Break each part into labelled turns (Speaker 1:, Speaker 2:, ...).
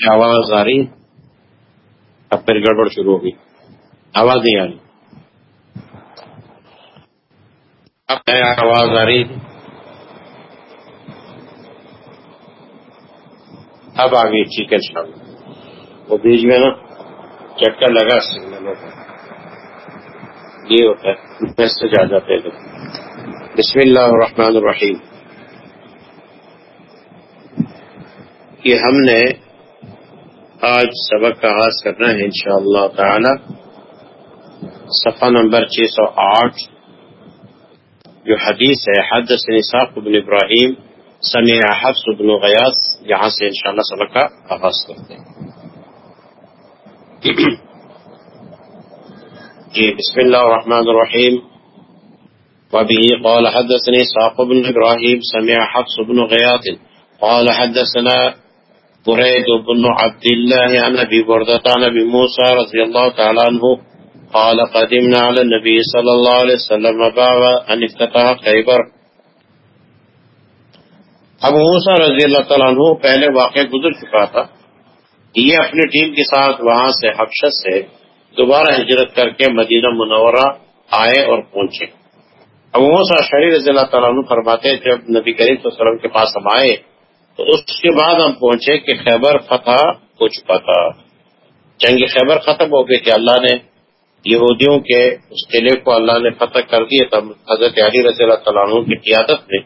Speaker 1: میں آواز آ رہی اب پھر گڑبڑ شروع ہوگی۔ آواز نہیں آ رہی۔ اب آواز آ رہی۔ اب آ گئی، ٹھیک ہے شام وہ بیچ میں نا چکا لگا سگنل ہوتا یہ ہوتا ہے۔ میسج آ جاتے ہیں بسم اللہ الرحمن الرحیم۔ کہ ہم نے آج سبق کا آغاز کرنا ہے انشاءاللہ تعالی۔ صفحہ نمبر 608 جو حدیث ہے حدث نساق بن ابراہیم سمع حفظ بن غیاس یہاں سے انشاءاللہ سبق کا آغاز کرتے ہیں۔ جی بسم اللہ الرحمن الرحیم۔ وبه قال حدثني ساق بن إبراهيم سمع حفص بن غياث قال حدثنا بريد بن عبد الله عن ابي برده عن ابي موسى رضي الله تعالى عنه قال قدمنا على النبي صلى الله عليه وسلم بعد ان افتتح خيبر ابو موسا رضی اللہ تعالیٰ عنہ پہلے واقع گزر چکا تھا۔ یہ اپنی ٹیم کے ساتھ وہاں سے حبشت سے دوبارہ ہجرت کر کے مدینہ منورہ آئے اور پہنچے۔ ابو موسا شریف رضی اللہ تعالیٰ عنہ فرماتے جب نبی کریم صلی اللہ علیہ وسلم کے پاس ہم آئے تو اس کے بعد ہم پہنچے کہ خیبر فتح ہو چکا تھا۔ جنگ خیبر ختم ہو گئی تھی۔ اللہ نے یہودیوں کے اس قلعے کو اللہ نے فتح کر دیا تھا۔ حضرت علی رضی اللہ تعالیٰ عنہ کی قیادت میں۔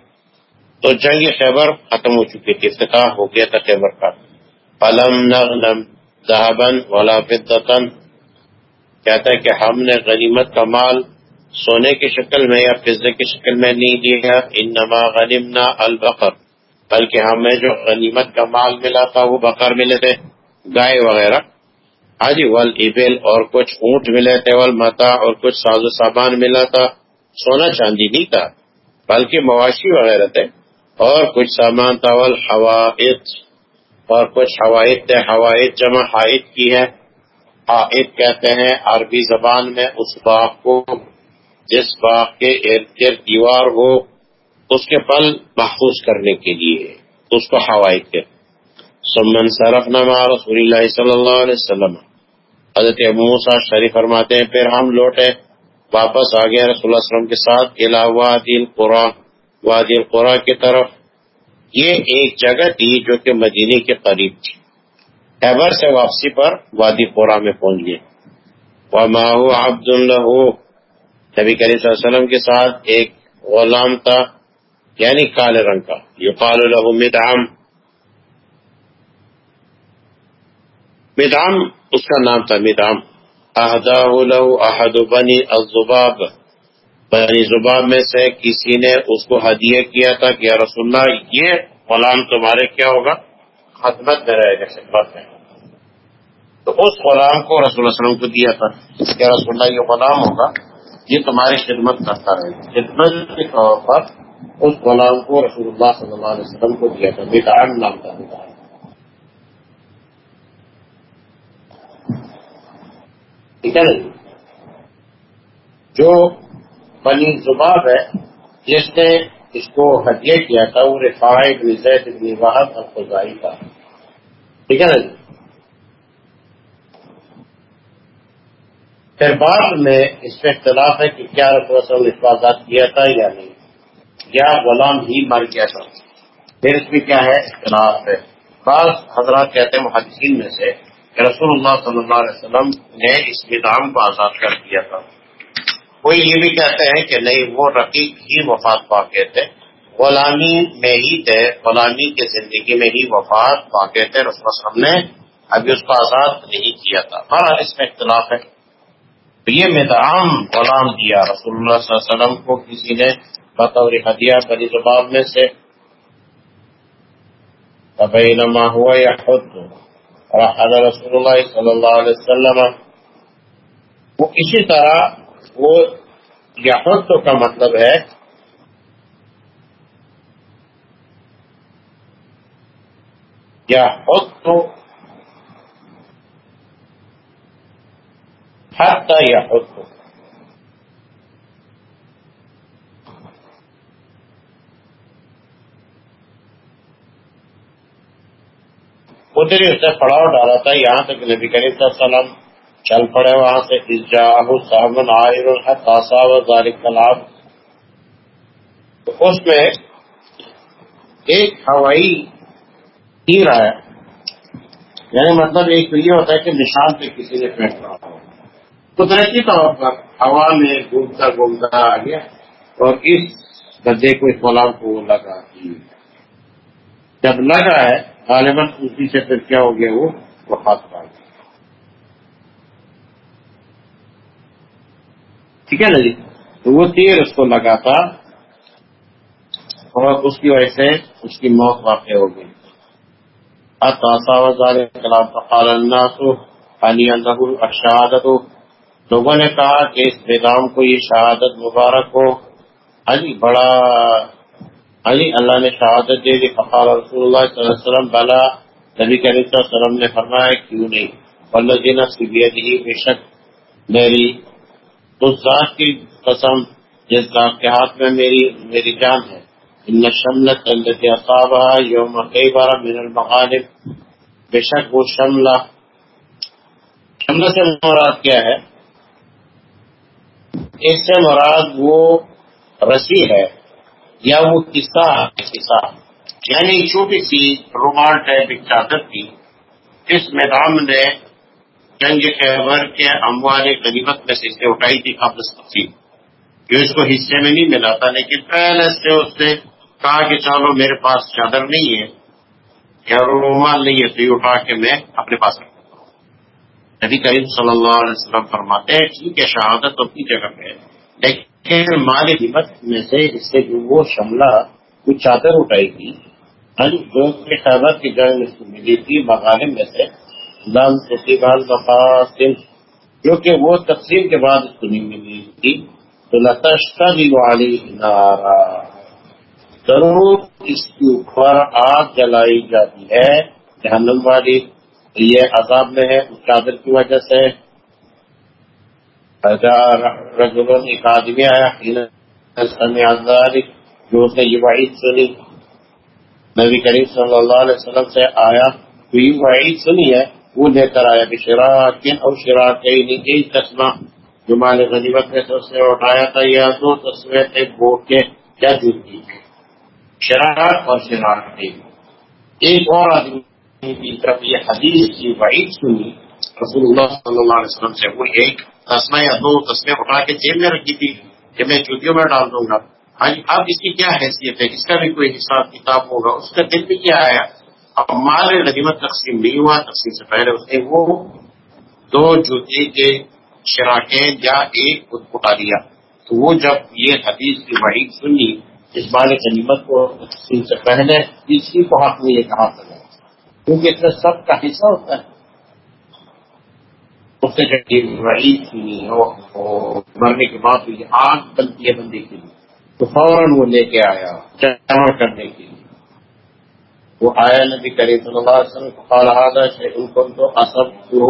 Speaker 1: تو جنگ خیبر ختم ہو چکی تھی۔ افتتاح ہو گیا تھا خیبر کا۔ پلم نغنم ذهبن ولا فضتن کہتا ہے کہ ہم نے غنیمت کا مال سونے کی شکل میں یا فضے کی شکل میں نہیں دیا۔ انما غنمنا البقر۔ بلکہ ہمیں جو غنیمت کا مال ملا تھا وہ بکر ملے تھے، گائے وغیرہ۔ ہاں حاجی ول ابل اور کچھ اونٹ ملے تھے ول متا اور کچھ ساز و سامان ملا تھا۔ سونا چاندی نہیں تھا، بلکہ مواشی وغیرہ تھے۔ اور کچھ سامان تھا ول حوائط۔ اور کچھ حوائط تھے، حوائط جمع حائط کی ہے حائط کہتے ہیں عربی زبان میں اس باغ کو، جس باغ کے ارد گرد دیوار ہو۔ اس کے پل محفوظ کرنے کے لیے، اس کو حوائط کے۔ سمن صرف نما رسول اللہ صلی اللہ علیہ وسلم۔ حضرت ابو موسا شریف فرماتے ہیں، پھر ہم لوٹے، واپس آ گئے رسول اللہ علیہ وسلم کے ساتھ علا وادی القرا۔ وادی القرا کی طرف۔ یہ ایک جگہ تھی جو کہ مدینے کے قریب تھی۔ خیبر سے واپسی پر وادی قرا میں پہنچ گئے۔ وہ ماہو عبد اللہ نبی کریم صلی اللہ علیہ وسلم کے ساتھ ایک غلام تھا۔ یعنی کالے رنگ کا۔ یہ قال له مدعم۔ مدعم، اس کا نام تھا مدعم۔ احداہ له احد بنی الزباب۔ بنی زباب میں سے کسی نے اس کو ہدیہ کیا تھا کہ یا رسول اللہ، یہ غلام تمہارے کیا ہوگا؟ خدمت میں رہے گا، خدمت میں۔ تو اس غلام کو رسول اللہ علیہ وسلم کو دیا تھا کہ رسول اللہ، یہ غلام ہوگا، یہ تمہاری خدمت کرتا رہے گا۔ خدمت کے طور پر اس غلام کو رسول اللہ صلی اللہ علیہ وسلم کو دیا تھا بیٹان نام کا بیٹان ٹھیک ہے نا جی؟ جو بنی زباب ہے، جس نے اس کو ہدیہ کیا تھا، وہ رفاع ابن زید ابن واحد الخزائی تھا ٹھیک ہے نا جی؟ پھر بعد میں اس میں اختلاف ہے کہ کیا رسول وسلم اس کو آزاد کیا تھا یا نہیں۔ یا غلام ہی مر گیا تھا۔ پھر اس میں کیا ہے؟ اختلاف ہے۔ بعض حضرات کہتے ہیں محدثین میں سے کہ رسول اللہ صلی اللہ علیہ وسلم نے اس نظام کو آزاد کر دیا تھا۔ کوئی یہ بھی کہتے ہیں کہ نہیں، وہ رقیق ہی وفات واقع تھے۔ غلامی میں ہی تھے، غلامی کے زندگی میں ہی وفات واقع تھے۔ رسول اللہ وسلم نے ابھی اس کو آزاد نہیں کیا تھا۔ ہر اس میں اختلاف ہے۔ تو یہ مدعام غلام دیا رسول اللہ صلی اللہ علیہ وسلم کو کسی نے بطور ہدیہ بنی زباب میں سے تبینما ہوا یا رحل رسول اللہ صلی اللہ علیہ وسلم، وہ اسی طرح وہ یحد کا مطلب ہے یا خود تو حتی یا خود تو ادھر اس نے پڑاؤ ڈالا تھا، یہاں تک نبی کریم صلی اللہ علیہ وسلم چل پڑے وہاں سے صاحب تاسا کلاب تو اس میں ایک ہوائی تیر آیا۔ یعنی مطلب ایک تو یہ ہوتا ہے کہ نشان پہ کسی نے پھینک رہا ہو۔ قدرتی طور پر ہوا میں گھومتا گھومتا آ گیا اور اس گدے کو اس غلام کو لگا۔ جب لگا ہے، غالباً اسی سے پھر کیا ہو گیا، وہ ہاتھ پا گیا۔ ٹھیک ہے نا جی؟ تو وہ تیر اس کو لگا تھا اور اس کی وجہ سے اس کی موت واقع ہو گئی۔ کلام فقال الناس یعنی علی الشہادت لوگوں نے کہا کہ اس بیگام کو یہ شہادت مبارک ہو۔ علی بڑا علی اللہ نے شہادت دے دی فقال رسول اللہ صلی اللہ علیہ وسلم، بلا، نبی کریم صلی اللہ علیہ وسلم نے فرمایا، کیوں نہیں؟ اللہ جینا سی بے شک میری، اس ذات کی قسم جس ذات کے ہاتھ میں میری میری جان ہے۔ ان شملت التي اصابها يوم خيبر من المغالب بے شک وہ شملہ شملہ سے مراد کیا ہے؟ اس سے مراد وہ رسی ہے یا وہ قصہ قصہ یعنی چھوٹی سی رومان ٹائپ ایک چادر تھی، اس میدان نے جنگ خیبر کے اموال غریبت میں سے اسے اٹھائی تھی قبل جو اس کو حصے میں نہیں ملا تھا، لیکن پہلے سے اس نے کہا کہ چلو میرے پاس چادر نہیں ہے، یا رومال نہیں ہے، تو یہ اٹھا کے میں اپنے پاس رکھتا ہوں۔ نبی کریم صلی اللہ علیہ وسلم فرماتے ہیں ٹھیک ہے شہادت اپنی جگہ پہ ہے، لیکن مال قیمت میں سے، اس سے جو وہ شملہ وہ چادر اٹھائی تھی ہاں جو کہ خیبر کی جنگ اس کو ملی تھی مغالم میں سے دم مقاصد جو کہ وہ تقسیم کے بعد اس کو نہیں ملی تھی۔ تو لتشتا والی نارا ضرور اس کے اوپر آگ جلائی جاتی ہے، جہنم والی، یہ عذاب میں ہے، اس چادر کی وجہ سے۔ رجل ایک آدمی آیا سمع ذلك جو اس نے یہ وعید سنی نبی کریم صلی اللہ علیہ وسلم سے آیا، تو یہ وعید سنی ہے، وہ لے کر آیا کہ شراک اور شراک کئی قسمہ جو مال غنیمت میں سے اٹھایا تھا، یا دو تصویر تھے بوٹ کے کیا جوتی شرارت اور شرارت ایک اور آدمی کی طرف یہ حدیث کی وعید سنی، رسول اللہ صلی اللہ علیہ وسلم سے، وہ ایک تسمہ یا دو تسمے اٹھا کے جیب میں رکھی تھی کہ میں چوتیوں میں ڈال دوں گا۔ ہاں جی اب اس کی کیا حیثیت ہے؟ اس کا بھی کوئی حساب کتاب ہوگا؟ اس کا دل بھی کیا آیا؟ اب مال غنیمت تقسیم نہیں ہوا، تقسیم سے پہلے اس نے وہ دو جوتی کے شراکیں یا ایک اٹھا دیا تو وہ جب یہ حدیث کی وعید سنی، اس بار غنیمت کو تقسیم سے پہلے اسی کو حق میں یہ کہا تھا۔ کیونکہ اس میں سب کا حصہ ہوتا ہے۔ اس نے جب سنی مرنے کے بعد یہ آگ بنتی ہے بندے کے لیے تو فوراً وہ لے کے آیا جمع کرنے کے لیے۔ وہ آیا نبی کریم صلی اللہ علیہ وسلم کو قال هذا شيء كنت اصبته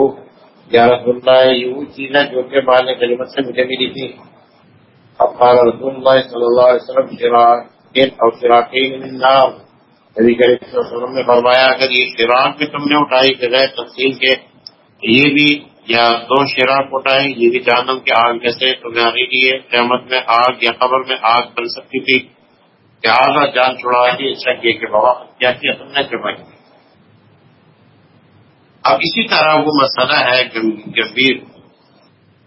Speaker 1: یا رسول اللہ، یہ وہ چیز ہے جو کہ مال غنیمت سے مجھے ملی تھی۔ اب قال رسول اللہ صلی اللہ علیہ وسلم، شراکین اور شراکین من نار نبی کریم صلی اللہ علیہ وسلم نے فرمایا، اگر یہ شراک بھی تم نے اٹھائی بغیر تفصیل کے، یہ بھی یا دو شراک اٹھائے یہ بھی جہنم کے آگ میں سے تمہارے لیے قیامت میں آگ یا قبر میں آگ بن سکتی تھی لہٰذا جان چھڑا کے اچھا کیے کہ بابا کیا کیا تم نے چڑھائی اب اسی طرح وہ مسئلہ ہے گمبھیر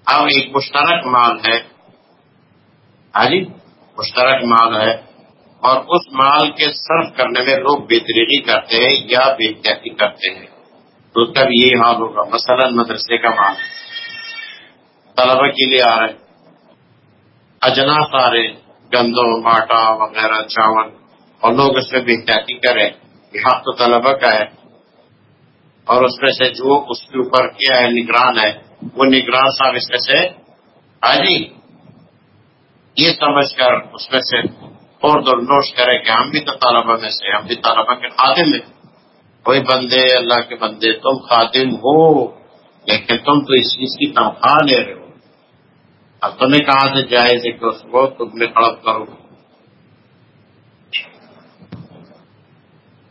Speaker 1: اب ایک مشترک مال ہے۔ ہاں جی؟ مشترک مال ہے۔ اور اس مال کے صرف کرنے میں لوگ بہتری کرتے ہیں یا بے احتیاطی کرتے ہیں۔ تو اس کا بھی یہی حال ہوگا۔ مثلا مدرسے کا مال طلبا کے لیے آ رہے اجناس آ رہے گندم، آٹا وغیرہ، چاول۔ اور لوگ اس میں بے احتیاطی کریں یہ حق تو طلبا کا ہے۔ اور اس میں سے جو اس کے اوپر کیا ہے، نگران ہے، وہ نگران صاحب اس میں سے ہاں یہ سمجھ کر اس میں سے اور دور نوش کرے کہ ہم بھی تو طالبہ میں سے ہم بھی طالبہ کے خادم ہیں۔ کوئی بندے اللہ کے بندے تم خادم ہو، لیکن تم تو اس چیز کی تنخواہ لے رہے ہو۔ اب تمہیں کہاں سے جائز ہے کہ اس کو تم نے کڑپ کرو۔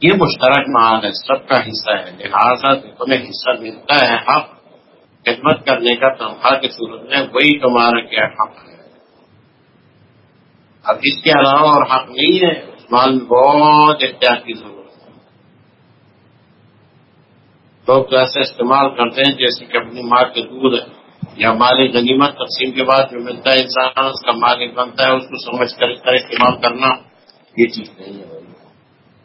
Speaker 1: یہ مشترک معال ہے، سب کا حصہ ہے۔ لہٰذا تمہیں حصہ ملتا ہے حق، خدمت کرنے کا تنخواہ کی صورت میں وہی تمہارا کیا حق ہے۔ اب اس کے علاوہ اور حق نہیں ہے، اس مال میں بہت احتیاط کی ضرورت ہے۔ لوگ تو ایسے استعمال کرتے ہیں جیسے کہ اپنی ماں کے دودھ یا مالی غنیمت تقسیم کے بعد جو ملتا ہے انسان، اس کا مالک بنتا ہے، اس کو سمجھ کر اس طرح استعمال کرنا، یہ چیز نہیں ہے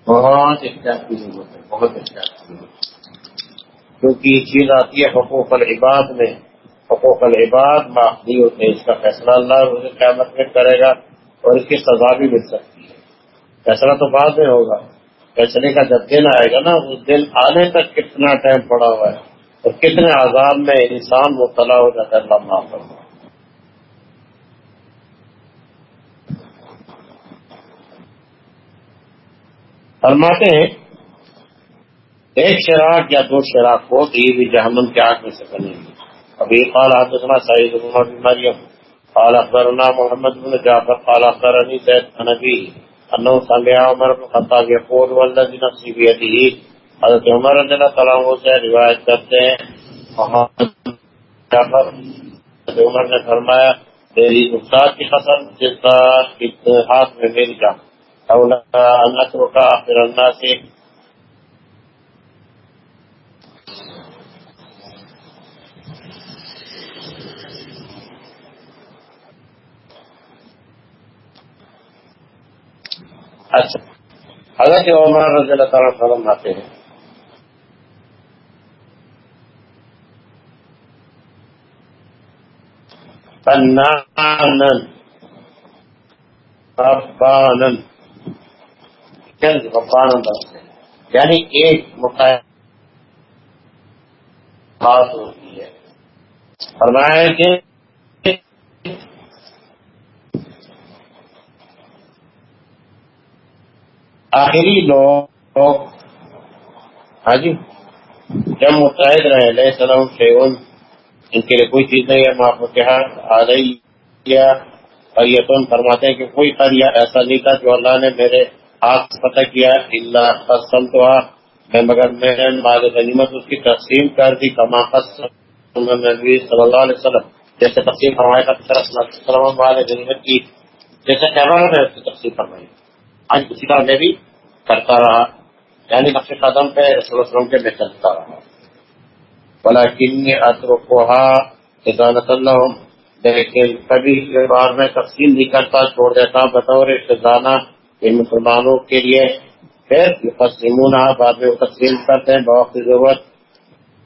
Speaker 1: بہت احتیاط کی ضرورت ہے، بہت احتیاط کی ضرورت ہے۔ کیونکہ یہ چیز آتی ہے حقوق العباد میں۔ حقوق العباد معاف نہیں ہوتے اس کا فیصلہ اللہ روز قیامت میں کرے گا اور اس کی سزا بھی مل سکتی ہے۔ فیصلہ تو بعد میں ہوگا۔ فیصلے کا جب دن آئے گا نا اس دن آنے تک کتنا ٹائم پڑا ہوا ہے اور کتنے عذاب میں انسان مبتلا ہو جاتا ہے، اللہ معاف کرنا فرماتے ہیں، ایک شراک یا دو شراک ہو، تو بھی جہمن کے آگ میں سے بنے گی۔ ابھی قال حدثنا سعید بن مریم، قال اخبرنا محمد بن جعفر، قال اخبرني زيد بن ابي انه سمع عمر بن خطاب یقول والذی نفسی بیدی حضرت عمر رضی اللہ تعالیٰ سے روایت کرتے ہیں۔ حضرت عمر نے فرمایا، میری استاد کی قسم، جس کا ہاتھ میں میری جان۔ اللہ کا آخر اللہ سے اچھا۔ حضرت عمر رضی اللہ تعالیٰ فرماتے ہیں۔ فنانن ربانن یعنی ایک مقام خاص ہوتی ہے۔ فرمایا کہ آخری لوگ ہاں جی جب متحد رہے لیے سلام شیون ان کے لیے کوئی چیز نہیں ہے معاف کہا آدھا اور یہ تو فرماتے ہیں کہ کوئی قریہ ایسا نہیں تھا جو اللہ نے میرے ہاتھ پتہ کیا اللہ قسم تو میں مگر میں، مال غنیمت اس کی تقسیم کر دی، کما قسم نبی صلی اللہ علیہ وسلم۔ جیسے تقسیم فرمائے کا مال غنیمت کی، جیسے کہہ رہا اس کی تقسیم فرمائی۔ آج اسی طرح میں بھی کرتا رہا۔ یعنی نقش قدم پہ وسلم کے میں چلتا رہا۔ بلا کن اترکوہا ادانت اللہ لیکن کبھی بار میں تقسیم نہیں کرتا، چھوڑ دیتا، بطور خزانہ ان مسلمانوں کے لیے۔ پھر تقسیمون بعد میں وہ تقسیم کرتے ہیں، بہت کی ضرورت۔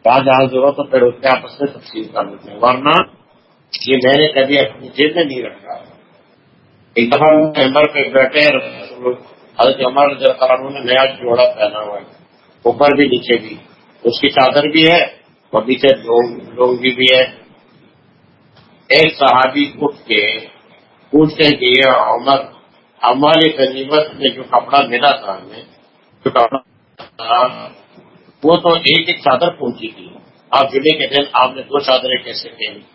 Speaker 1: جہاں جہاں ضرورت ہو، پھر اس کے آپس میں تقسیم کر دیتے ہیں۔ ورنہ یہ میں نے کبھی اپنی جیب میں نہیں رکھا۔ ایک دفعہ ممبر پہ بیٹھے حضرت عمر قانون نے نیا جوڑا پہنا ہوا ہے۔ اوپر بھی نیچے بھی۔ اس کی چادر بھی ہے اور نیچے لوگ بھی ہے۔ ایک صحابی اٹھ کے پوچھتے کہ یہ عمر ہماری غنیمت میں جو کپڑا ملا تھا ہمیں جو کپڑا تھا، وہ تو ایک ایک چادر پہنچی تھی۔ آپ جمعے کے دن آپ نے دو چادریں کیسے پہنی؟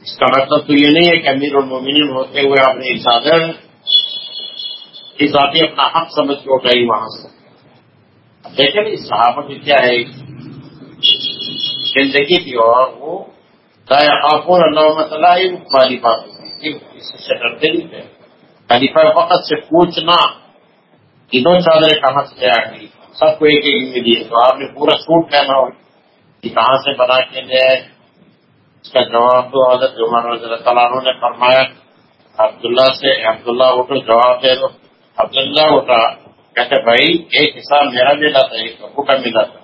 Speaker 1: اس کا مطلب تو یہ نہیں ہے کہ امیر المومنین ہوتے ہوئے آپ نے ایک اپنا حق سمجھ کے اٹھائی وہاں سے۔ دیکھیں اس صحابہ کی کیا ہے۔ زندگی تھی اور وہ خاپور اللہ خلیفہ سے ڈرتے نہیں تھے۔ خلیفہ وقت سے پوچھنا کہ دو چادریں کہاں سے آ گئی؟ سب کو ایک ایک ملی تو آپ نے پورا سوٹ پہنا ہو کہ کہاں سے بنا کے لے اس کا جواب دو حضرت عمر رضی اللہ تعالیٰ نے فرمایا، عبداللہ سے عبداللہ اٹھو جواب دے دو۔ عبداللہ اٹھا کہتے بھائی، ایک حساب میرا ملا تھا ایک ابو کا ملا تھا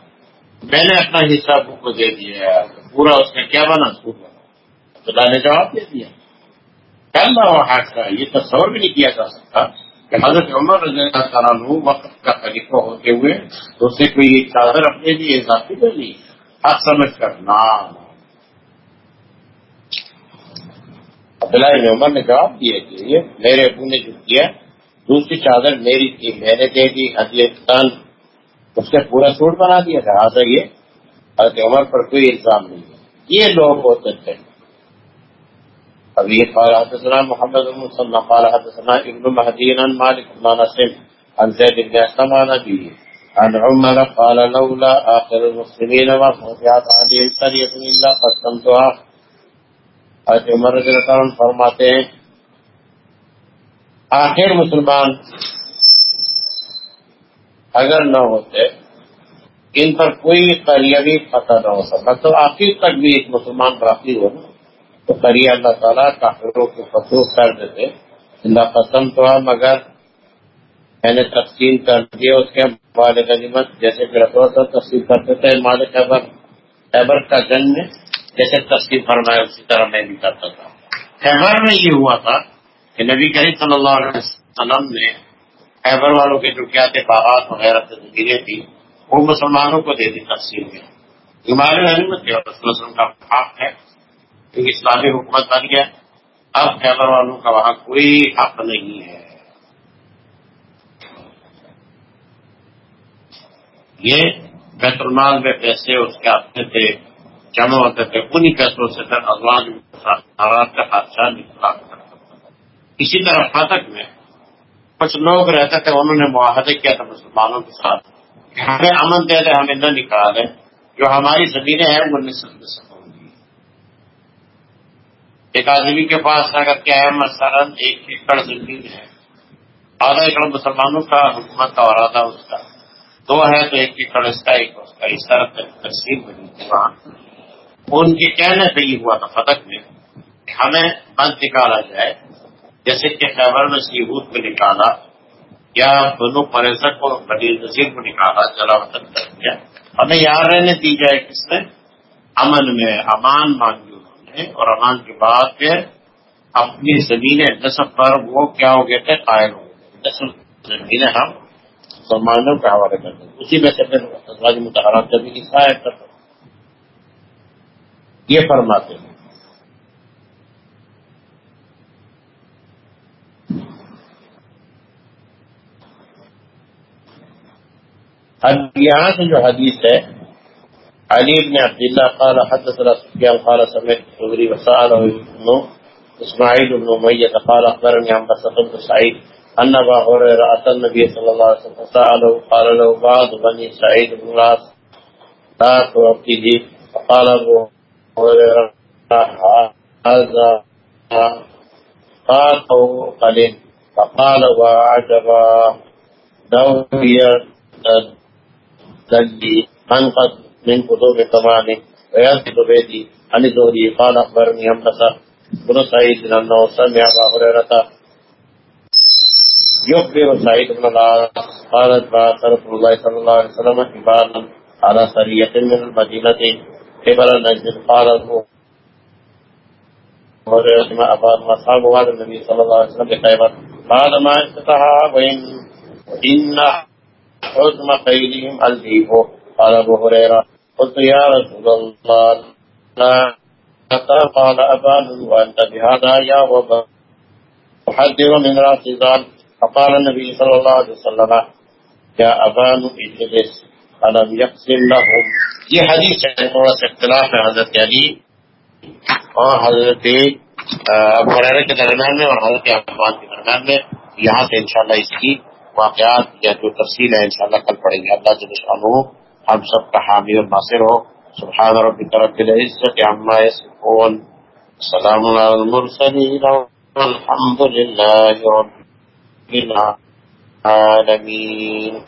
Speaker 1: میں نے اپنا حصہ ابو کو دے دیا پورا اس کا کیا بنا؟ سوٹ عبداللہ نے جواب دے دیا۔ یہ تصور بھی نہیں کیا جا سکتا۔ کہ حضرت عمر رضی اللہ تعالیٰ وقت کا طریقہ ہوتے ہوئے تو اسے کوئی چادر اپنے لیے اضافی دے لی۔ حق سمجھ کر نہ عبداللہ نے عمر نے جواب دیا کہ یہ میرے ابو نے جو کیا دوسری چادر میری تھی، میں نے دے دی اگلے تن اس نے پورا سوٹ بنا دیا تھا۔ یہ حضرت عمر پر کوئی الزام نہیں ہے۔ یہ لوگ ہوتے تھے اب یہ قال حدثنا محمد بن صلی قال حدثنا ابن مهدي عن مالك بن انس، عن زيد بن أسلم عن أبيه عن عمر، قال لولا آخر المسلمين ما فتحت عليهم قرية إلا قسمتها. حضرت عمر رضی اللہ عنہ فرماتے ہیں، آخر مسلمان اگر نہ ہوتے، ان پر کوئی قریہ بھی فتح نہ ہو سکتا۔ تو آخر تک بھی ایک مسلمان باقی ہو نا تو قریہ اللہ تعالیٰ کافروں کو فتح کر دیتے۔ اللہ قسم تو مگر میں نے تقسیم کر دیا اس کے مال غنیمت، جیسے کہ تقسیم کرتے تھے مال خیبر خیبر کا جنگ میں جیسے تقسیم فرمایا، اسی طرح میں بھی کرتا تھا۔ خیبر میں یہ ہوا تھا کہ نبی کریم صلی اللہ علیہ وسلم نے خیبر والوں کے جو کیا تھے باغات وغیرہ زمینیں تھی وہ مسلمانوں کو دے دی تقسیم میں۔ ہمارے غنیمت کے وسلم کا حق ہے، کیونکہ اسلامی حکومت بن گیا۔ اب خیبر والوں کا وہاں کوئی حق نہیں ہے۔ یہ بیت المال میں پیسے اس کے آتے تھے۔ جمع ہوتے تھے انہیں پیسوں سے پھر ازواج کا حادثہ نکلا اسی طرح فاطق میں کچھ لوگ رہتے تھے، انہوں نے معاہدے کیا تھا مسلمانوں کے ساتھ۔ کہ ہمیں امن دے دے، ہمیں نہ نکالے جو ہماری زمینیں ہیں، وہ نسل نسل ہوں گی۔ ایک آدمی کے پاس اگر کیا ہے، مثلاً ایک ایکڑ زمین ہے۔ آدھا ایکڑ مسلمانوں کا، حکومت کا اور آدھا اس کا۔ دو ہے تو ایک کی اس کا، ایک اس کا۔ اس طرح تقسیم بنی وہاں ان کے کہنے سے یہ ہوا تھا فتح میں ہمیں بند نکالا جائے، جیسے کہ خیبر میں سیبوت کو نکالا یا دونوں پریشر کو بڑی نظیر کو نکالا، جلا وطن کر دیا۔ ہمیں یہاں رہنے دی جائے کس نے امن میں امان مانگی انہوں نے اور امان کے بعد پھر اپنی زمینیں نصب پر وہ کیا ہو گئے تھے؟ قائل ہو گئے زمینیں ہم مسلمانوں کا حوالے کر دیں۔ اسی میں سے پھر ازواج متحرات کا بھی لکھا ہے۔ یہ فرماتے ہیں۔ یہاں سے جو حدیث ہے، علی بن عبداللہ قال حدثنا سفیان قال سمعت الثوري وسأله ابن اسماعيل بن أمية قال أخبرني عن بسط بن سعيد ان ابا هريره اتى النبي صلى الله عليه وسلم فساله قال له بعض بني سعيد بن العاص، لا توفيه فقال ابو هريره هذا فقال وعجبا لو دلي انقذ من قدوم ثمانه وينقذ بيتي عن زهري قال اخبرني انبسا بن سعيد انه سمع ابا هريره يخبر سعيد بن العاص قالت بعث رسول الله صلى الله عليه وسلم حبالا على سرية من المدينة قبل نجد قال ورحمة أباد أصحاب هذا النبي صلى الله عليه وسلم بخيبر بعد ما افتتحا وإن إن حزم خيلهم الذيب قال أبو هريرة قلت يا رسول الله لا قال أبان وأنت بهذا يا وبا أحذر من رأس ذلك فقال النبي صلى الله عليه وسلم يا ابان اجلس. الم يقسم لهم۔ یہ حدیث ہے، تھوڑا سا اختلاف ہے حضرت علی اور حضرت ابو کے درمیان میں اور حضرت ابان کے درمیان میں۔ یہاں سے انشاءاللہ اس کی واقعات یا جو تفصیل ہے انشاءاللہ کل پڑیں گے۔ اللہ جل شانہ، ہم سب کا حامی اور ناصر ہو۔ سبحان ربک رب العزت عما یصفون۔ سلام علی المرسلین والحمد لله رب العالمين